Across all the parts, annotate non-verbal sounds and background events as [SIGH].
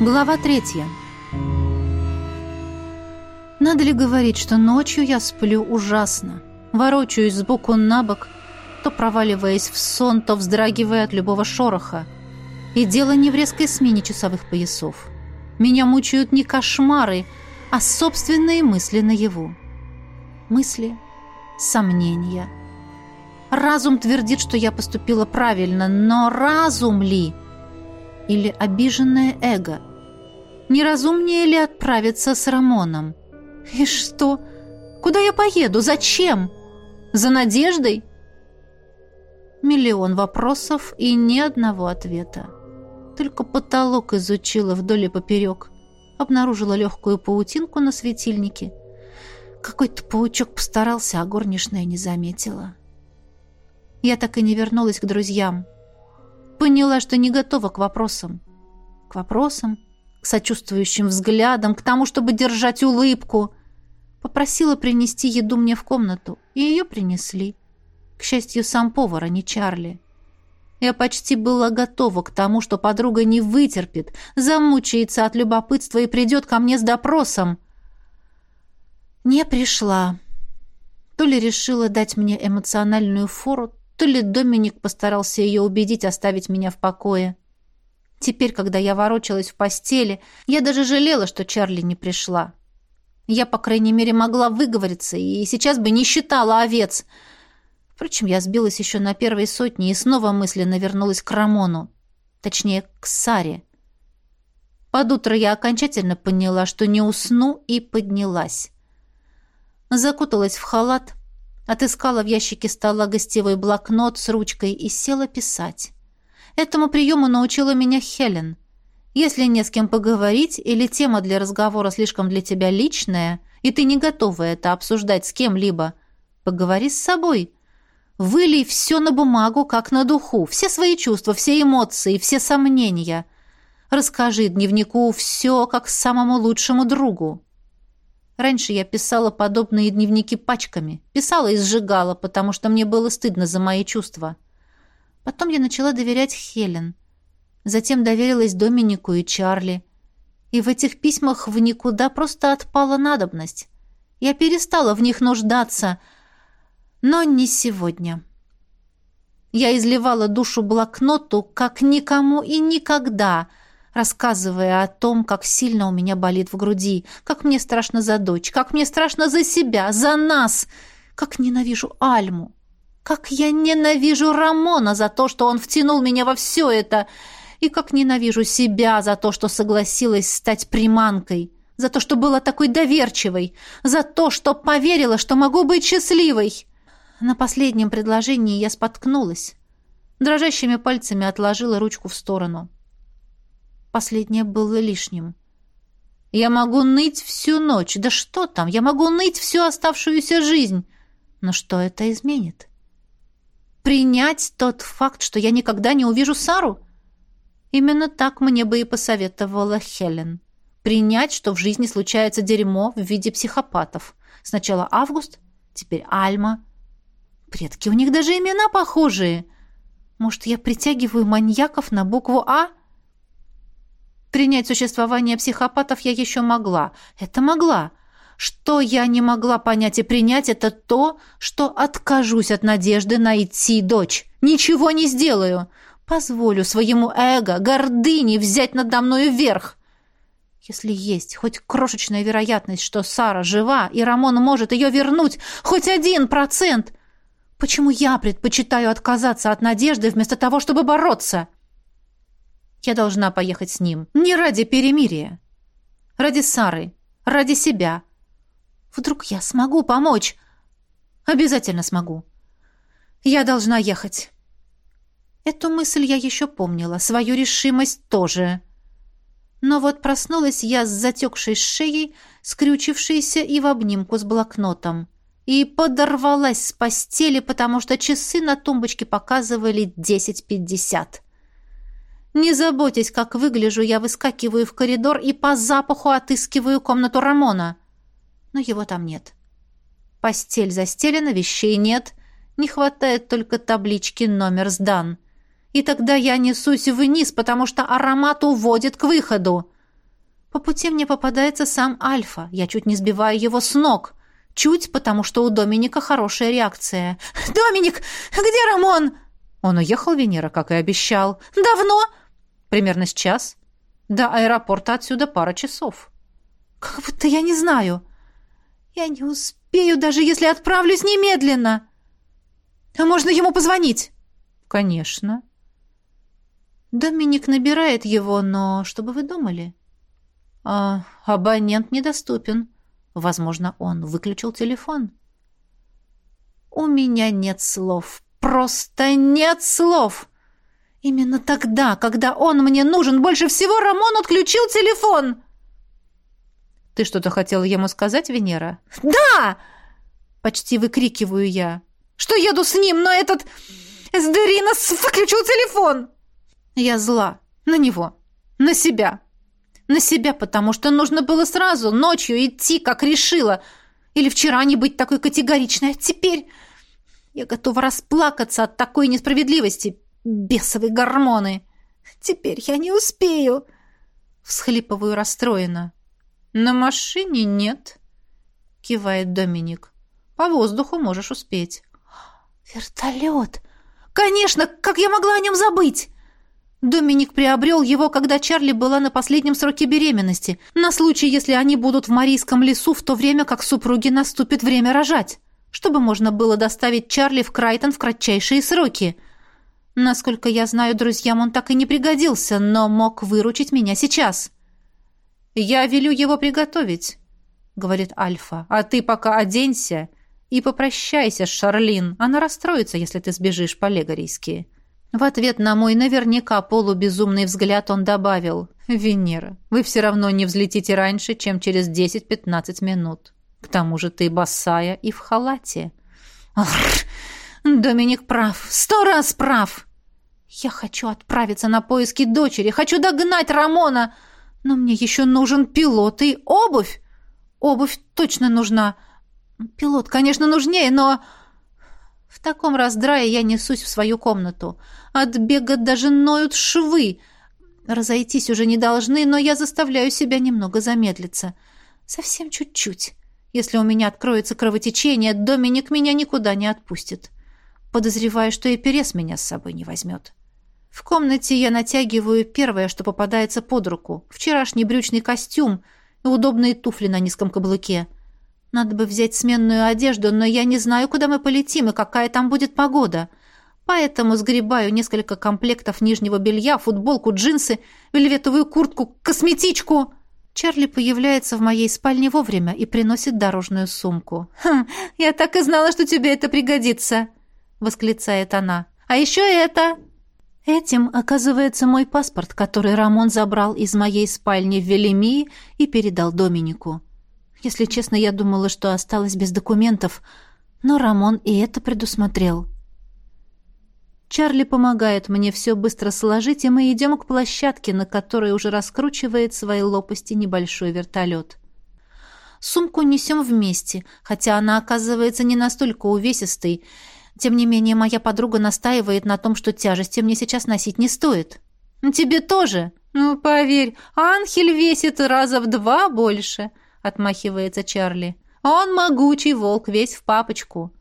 Глава третья. Надо ли говорить, что ночью я сплю ужасно, ворочаюсь сбоку на бок, то проваливаясь в сон, то вздрагивая от любого шороха. И дело не в резкой смене часовых поясов. Меня мучают не кошмары, а собственные мысли наяву. Мысли, сомнения. Разум твердит, что я поступила правильно, но разум ли? Или обиженное эго – не разумнее ли отправиться с Рамоном? И что? Куда я поеду? Зачем? За надеждой? Миллион вопросов и ни одного ответа. Только потолок изучила вдоль и поперек. Обнаружила легкую паутинку на светильнике. Какой-то паучок постарался, а горничная не заметила. Я так и не вернулась к друзьям. Поняла, что не готова к вопросам. К вопросам, сочувствующим взглядам, к тому, чтобы держать улыбку. Попросила принести еду мне в комнату, и ее принесли. К счастью, сам повар, а не Чарли. Я почти была готова к тому, что подруга не вытерпит, замучается от любопытства и придет ко мне с допросом. Не пришла. То ли решила дать мне эмоциональную фору, то ли Доминик постарался ее убедить оставить меня в покое. Теперь, когда я ворочалась в постели, я даже жалела, что Чарли не пришла. Я, по крайней мере, могла выговориться, и сейчас бы не считала овец. Впрочем, я сбилась еще на первой сотне и снова мысленно вернулась к Рамону. Точнее, к Саре. Под утро я окончательно поняла, что не усну, и поднялась. Закуталась в халат, отыскала в ящике стола гостевой блокнот с ручкой и села писать. Этому приему научила меня Хелен. Если не с кем поговорить или тема для разговора слишком для тебя личная, и ты не готова это обсуждать с кем-либо, поговори с собой. Вылей все на бумагу, как на духу, все свои чувства, все эмоции, все сомнения. Расскажи дневнику все, как самому лучшему другу. Раньше я писала подобные дневники пачками. Писала и сжигала, потому что мне было стыдно за мои чувства. — Потом я начала доверять Хелен. Затем доверилась Доминику и Чарли. И в этих письмах в никуда просто отпала надобность. Я перестала в них нуждаться, но не сегодня. Я изливала душу блокноту, как никому и никогда, рассказывая о том, как сильно у меня болит в груди, как мне страшно за дочь, как мне страшно за себя, за нас, как ненавижу Альму. Как я ненавижу Рамона за то, что он втянул меня во все это, и как ненавижу себя за то, что согласилась стать приманкой, за то, что была такой доверчивой, за то, что поверила, что могу быть счастливой. На последнем предложении я споткнулась. Дрожащими пальцами отложила ручку в сторону. Последнее было лишним. Я могу ныть всю ночь. Да что там? Я могу ныть всю оставшуюся жизнь. Но что это изменит? Принять тот факт, что я никогда не увижу Сару? Именно так мне бы и посоветовала Хелен. Принять, что в жизни случается дерьмо в виде психопатов. Сначала Август, теперь Альма. Предки, у них даже имена похожие. Может, я притягиваю маньяков на букву «А»? Принять существование психопатов я еще могла. Это могла. Что я не могла понять и принять, это то, что откажусь от надежды найти дочь. Ничего не сделаю. Позволю своему эго, гордыне взять надо мною верх. Если есть хоть крошечная вероятность, что Сара жива, и Рамон может ее вернуть, хоть один процент, почему я предпочитаю отказаться от надежды вместо того, чтобы бороться? Я должна поехать с ним. Не ради перемирия. Ради Сары. Ради себя. Вдруг я смогу помочь? Обязательно смогу. Я должна ехать. Эту мысль я еще помнила, свою решимость тоже. Но вот проснулась я с затекшей шеей, скрючившейся и в обнимку с блокнотом. И подорвалась с постели, потому что часы на тумбочке показывали десять пятьдесят. Не заботясь, как выгляжу, я выскакиваю в коридор и по запаху отыскиваю комнату Рамона но его там нет. Постель застелена, вещей нет. Не хватает только таблички «Номер сдан». И тогда я несусь вниз, потому что аромат уводит к выходу. По пути мне попадается сам Альфа. Я чуть не сбиваю его с ног. Чуть, потому что у Доминика хорошая реакция. «Доминик, где Рамон?» Он уехал, Венера, как и обещал. «Давно?» «Примерно с час. До аэропорта отсюда пара часов». «Как будто я не знаю. Я не успею, даже если отправлюсь немедленно. А можно ему позвонить?» «Конечно». Доминик набирает его, но что бы вы думали? А, абонент недоступен. Возможно, он выключил телефон. У меня нет слов. Просто нет слов. Именно тогда, когда он мне нужен больше всего, Рамон отключил телефон. Ты что-то хотела ему сказать, Венера? Да! Почти выкрикиваю я. Что еду с ним, но этот Эсдеринос выключил телефон. Я зла. На него. На себя. На себя, потому что нужно было сразу, ночью, идти, как решила. Или вчера не быть такой категоричной. А теперь я готова расплакаться от такой несправедливости. Бесовые гормоны. Теперь я не успею. Всхлипываю расстроенно. На машине нет, кивает Доминик. По воздуху можешь успеть. Вертолет! Конечно, как я могла о нем забыть? Доминик приобрел его, когда Чарли была на последнем сроке беременности, на случай, если они будут в Марийском лесу в то время, как супруге наступит время рожать, чтобы можно было доставить Чарли в Крайтон в кратчайшие сроки. Насколько я знаю, друзьям он так и не пригодился, но мог выручить меня сейчас. «Я велю его приготовить», — говорит Альфа, «а ты пока оденься и попрощайся с Шарлин. Она расстроится, если ты сбежишь по-легорийски». В ответ на мой наверняка полубезумный взгляд он добавил «Венера, вы все равно не взлетите раньше, чем через 10-15 минут. К тому же ты босая и в халате». Арр, Доминик прав, сто раз прав. Я хочу отправиться на поиски дочери, хочу догнать Рамона, но мне еще нужен пилот и обувь. Обувь точно нужна. Пилот, конечно, нужнее, но... В таком раздрае я несусь в свою комнату. От бега даже ноют швы. Разойтись уже не должны, но я заставляю себя немного замедлиться. Совсем чуть-чуть. Если у меня откроется кровотечение, Доминик меня никуда не отпустит. Подозреваю, что и перес меня с собой не возьмет. В комнате я натягиваю первое, что попадается под руку. Вчерашний брючный костюм и удобные туфли на низком каблуке — надо бы взять сменную одежду, но я не знаю, куда мы полетим и какая там будет погода. Поэтому сгребаю несколько комплектов нижнего белья, футболку, джинсы, вельветовую куртку, косметичку. Чарли появляется в моей спальне вовремя и приносит дорожную сумку. «Хм, я так и знала, что тебе это пригодится!» — восклицает она. «А еще это!» Этим оказывается мой паспорт, который Рамон забрал из моей спальни в Велемии и передал Доминику. Если честно, я думала, что осталась без документов, но Рамон и это предусмотрел. Чарли помогает мне все быстро сложить, и мы идем к площадке, на которой уже раскручивает свои лопасти небольшой вертолет. Сумку несем вместе, хотя она оказывается не настолько увесистой. Тем не менее, моя подруга настаивает на том, что тяжести мне сейчас носить не стоит. «Тебе тоже?» «Ну, поверь, Анхель весит раза в два больше», — отмахивается Чарли. «Он могучий волк, весь в папочку».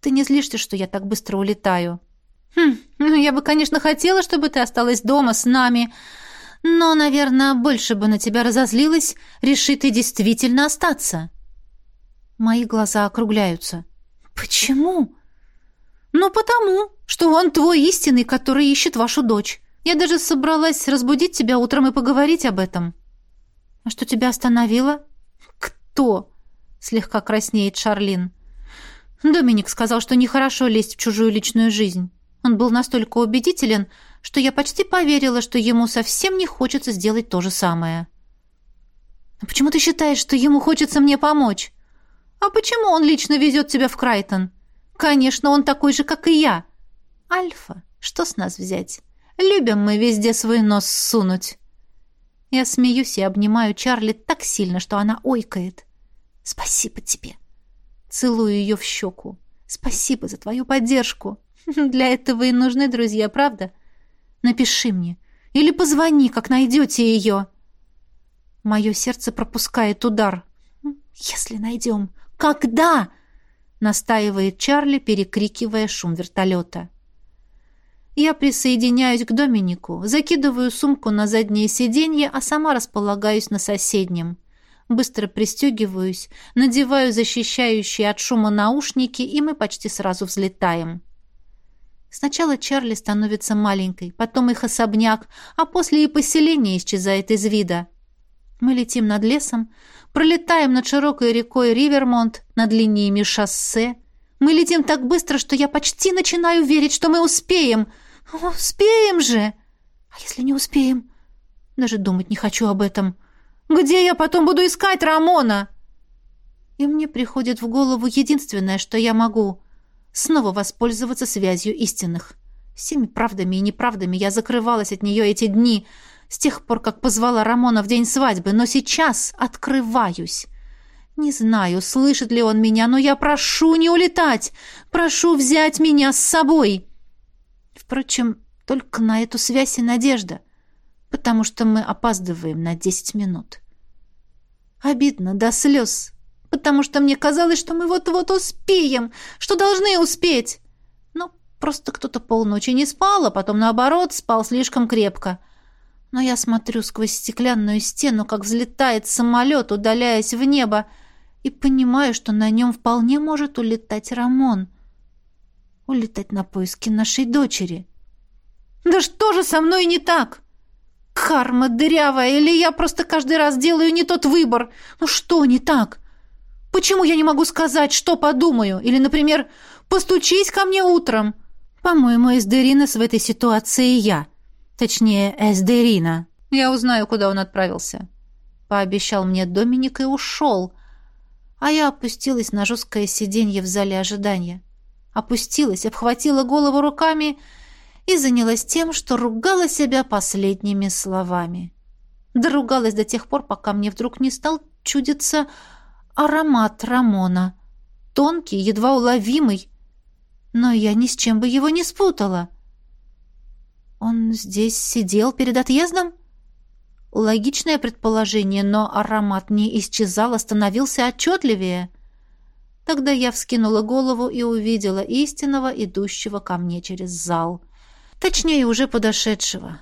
«Ты не злишься, что я так быстро улетаю?» «Хм, ну я бы, конечно, хотела, чтобы ты осталась дома с нами, но, наверное, больше бы на тебя разозлилась, реши ты действительно остаться». Мои глаза округляются. «Почему?» «Ну, потому, что он твой истинный, который ищет вашу дочь. Я даже собралась разбудить тебя утром и поговорить об этом». «А что тебя остановило?» «Кто?» — слегка краснеет Шарлин. Доминик сказал, что нехорошо лезть в чужую личную жизнь. Он был настолько убедителен, что я почти поверила, что ему совсем не хочется сделать то же самое. «А почему ты считаешь, что ему хочется мне помочь? А почему он лично везет тебя в Крайтон? Конечно, он такой же, как и я. Альфа, что с нас взять? Любим мы везде свой нос сунуть». Я смеюсь и обнимаю Чарли так сильно, что она ойкает. «Спасибо тебе!» Целую ее в щеку. «Спасибо за твою поддержку. [LAUGHS] Для этого и нужны друзья, правда? Напиши мне. Или позвони, как найдете ее». Мое сердце пропускает удар. «Если найдем. Когда?» Настаивает Чарли, перекрикивая шум вертолета. Я присоединяюсь к Доминику, закидываю сумку на заднее сиденье, а сама располагаюсь на соседнем. Быстро пристегиваюсь, надеваю защищающие от шума наушники, и мы почти сразу взлетаем. Сначала Чарли становится маленькой, потом их особняк, а после и поселение исчезает из вида. Мы летим над лесом, пролетаем над широкой рекой Ривермонт, над линиями шоссе. Мы летим так быстро, что я почти начинаю верить, что мы успеем. Успеем же! А если не успеем? Даже думать не хочу об этом. Где я потом буду искать Рамона? И мне приходит в голову единственное, что я могу — снова воспользоваться связью истинных. Всеми правдами и неправдами я закрывалась от нее эти дни — с тех пор, как позвала Рамона в день свадьбы, но сейчас открываюсь. Не знаю, слышит ли он меня, но я прошу не улетать, прошу взять меня с собой. Впрочем, только на эту связь и надежда, потому что мы опаздываем на десять минут. Обидно до слез, потому что мне казалось, что мы вот-вот успеем, что должны успеть. Ну, просто кто-то полночи не спал, а потом, наоборот, спал слишком крепко — но я смотрю сквозь стеклянную стену, как взлетает самолет, удаляясь в небо, и понимаю, что на нем вполне может улетать Рамон. Улетать на поиски нашей дочери. Да что же со мной не так? Карма дырявая, или я просто каждый раз делаю не тот выбор? Ну что не так? Почему я не могу сказать, что подумаю? Или, например, постучись ко мне утром? По-моему, Эсдеринес в этой ситуации я. Точнее, Эсдерина. Я узнаю, куда он отправился. Пообещал мне Доминик и ушел. А я опустилась на жесткое сиденье в зале ожидания. Опустилась, обхватила голову руками и занялась тем, что ругала себя последними словами. Доругалась до тех пор, пока мне вдруг не стал чудиться аромат Рамона. Тонкий, едва уловимый. Но я ни с чем бы его не спутала. Он здесь сидел перед отъездом? Логичное предположение, но аромат не исчезал, а становился отчетливее. Тогда я вскинула голову и увидела истинного, идущего ко мне через зал. Точнее, уже подошедшего.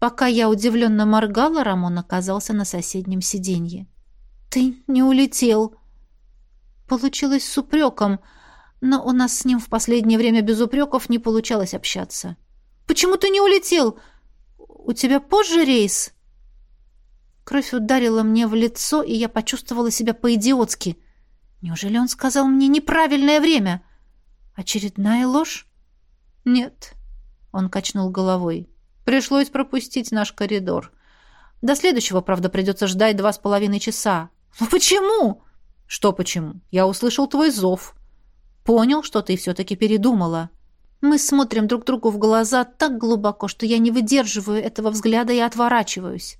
Пока я удивленно моргала, Рамон оказался на соседнем сиденье. «Ты не улетел!» Получилось с упреком, но у нас с ним в последнее время без упреков не получалось общаться. Почему ты не улетел? У тебя позже рейс?» Кровь ударила мне в лицо, и я почувствовала себя по-идиотски. Неужели он сказал мне неправильное время? Очередная ложь? Нет. Он качнул головой. Пришлось пропустить наш коридор. До следующего, правда, придется ждать два с половиной часа. Но почему? Что почему? Я услышал твой зов. Понял, что ты все-таки передумала. Мы смотрим друг другу в глаза так глубоко, что я не выдерживаю этого взгляда и отворачиваюсь.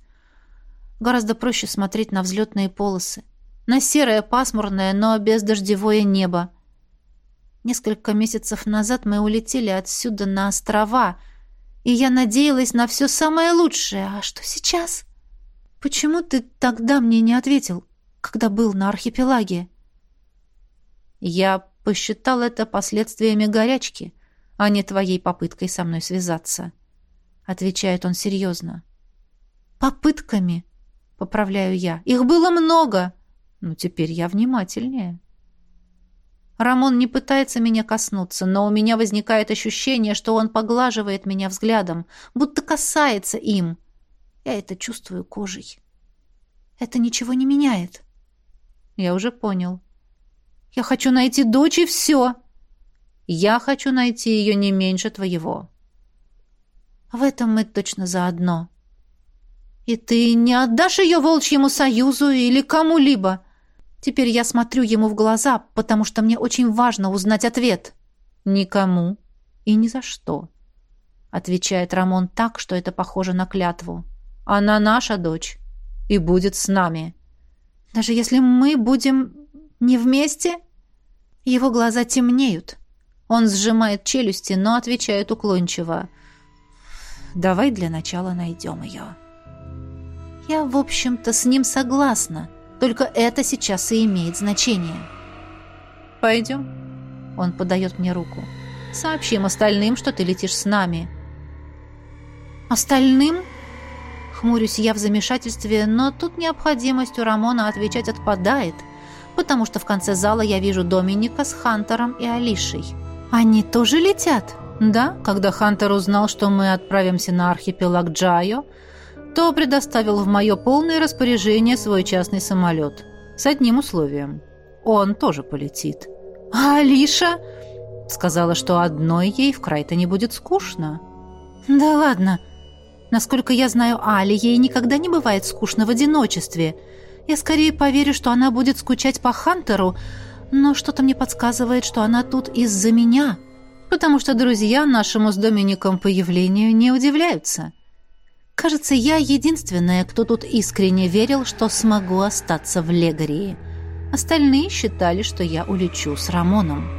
Гораздо проще смотреть на взлетные полосы, на серое пасмурное, но бездождевое небо. Несколько месяцев назад мы улетели отсюда на острова, и я надеялась на все самое лучшее. А что сейчас? Почему ты тогда мне не ответил, когда был на архипелаге? Я посчитал это последствиями горячки — а не твоей попыткой со мной связаться», — отвечает он серьезно. «Попытками?» — поправляю я. «Их было много!» «Ну, теперь я внимательнее». Рамон не пытается меня коснуться, но у меня возникает ощущение, что он поглаживает меня взглядом, будто касается им. Я это чувствую кожей. Это ничего не меняет. Я уже понял. Я хочу найти дочь и все. Я хочу найти ее не меньше твоего. В этом мы точно заодно. И ты не отдашь ее волчьему союзу или кому-либо? Теперь я смотрю ему в глаза, потому что мне очень важно узнать ответ. Никому и ни за что. Отвечает Рамон так, что это похоже на клятву. Она наша дочь и будет с нами. Даже если мы будем не вместе? Его глаза темнеют. Он сжимает челюсти, но отвечает уклончиво. «Давай для начала найдем ее». Я, в общем-то, с ним согласна. Только это сейчас и имеет значение. «Пойдем». Он подает мне руку. «Сообщим остальным, что ты летишь с нами». «Остальным?» Хмурюсь я в замешательстве, но тут необходимость у Рамона отвечать отпадает, потому что в конце зала я вижу Доминика с Хантером и Алишей. «Они тоже летят?» «Да, когда Хантер узнал, что мы отправимся на архипелаг Джайо, то предоставил в мое полное распоряжение свой частный самолет. С одним условием. Он тоже полетит. «А Алиша?» Сказала, что одной ей в край-то не будет скучно. «Да ладно. Насколько я знаю Али, ей никогда не бывает скучно в одиночестве. Я скорее поверю, что она будет скучать по Хантеру, но что-то мне подсказывает, что она тут из-за меня, потому что друзья нашему с Домиником появлению не удивляются». Кажется, я единственная, кто тут искренне верил, что смогу остаться в Легории. Остальные считали, что я улечу с Рамоном.